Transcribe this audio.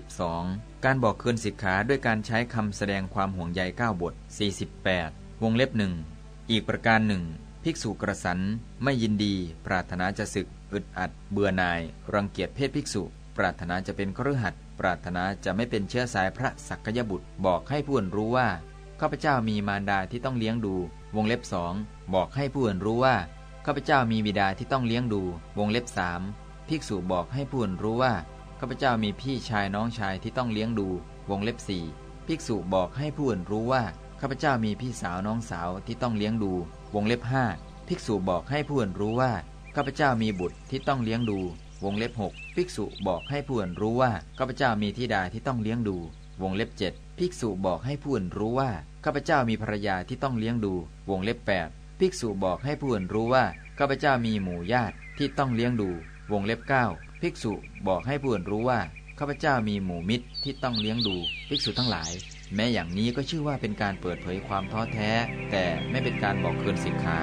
12. การบอกคืนสิกขาด้วยการใช้คำแสดงความห่วงใย9บท 48 วงเล็บหนึ่งอีกประการหนึ่งภิกษุกระสันไม่ยินดี ปรารถนาจะศึก อึดอัด เบื่อหน่าย รังเกียจเพศภิกษุ ปรารถนาจะเป็นครือขัดปรารถนาจะไม่เป็นเชื้อสายพระสักยบุตร บอกให้ผู้อื่นรู้ว่าข้าพเจ้ามีมารดาที่ต้องเลี้ยงดู วงเล็บสองบอกให้ผู้อื่นรู้ว่าข้าพเจ้ามีบิดาที่ต้องเลี้ยงดู วงเล็บสามภิกษุบอกให้ผู้อื่นรู้ว่าาพเจ้ามีพี่ชายน้องชายที่ต้องเลี้ยงดูวงเล็บสี่ภิกษุบอกให้ผู้อื่นรู้ว่าข้าพเจ้ามีพี่สาวน้องสาวที่ต้องเลี้ยงดู วงเล็บห้าภิกษุบอกให้ผู้อื่นรู้ว่าข้าพเจ้ามีบุตรที่ต้องเลี้ยงดู วงเล็บหกภิกษุบอกให้ผู้อื่นรู้ว่าข้าพเจ้ามีธิดาที่ต้องเลี้ยงดู วงเล็บเจ็ดภิกษุบอกให้ผู้อื่นรู้ว่าข้าพเจ้ามีภรรยาที่ต้องเลี้ยงดู วงเล็บ8ภิกษุบอกให้ผู้อื่นรู้ว่าข้าพเจ้ามีหมู่ญาติที่ต้องเลี้ยงดู วงเล็บ 9 ภิกษุบอกให้ผู้อื่นรู้ว่าข้าพเจ้ามีหมู่มิตรที่ต้องเลี้ยงดูภิกษุทั้งหลาย แม้อย่างนี้ก็ชื่อว่าเป็นการเปิดเผยความท้อแท้ แต่ไม่เป็นการบอกคืนสิกขา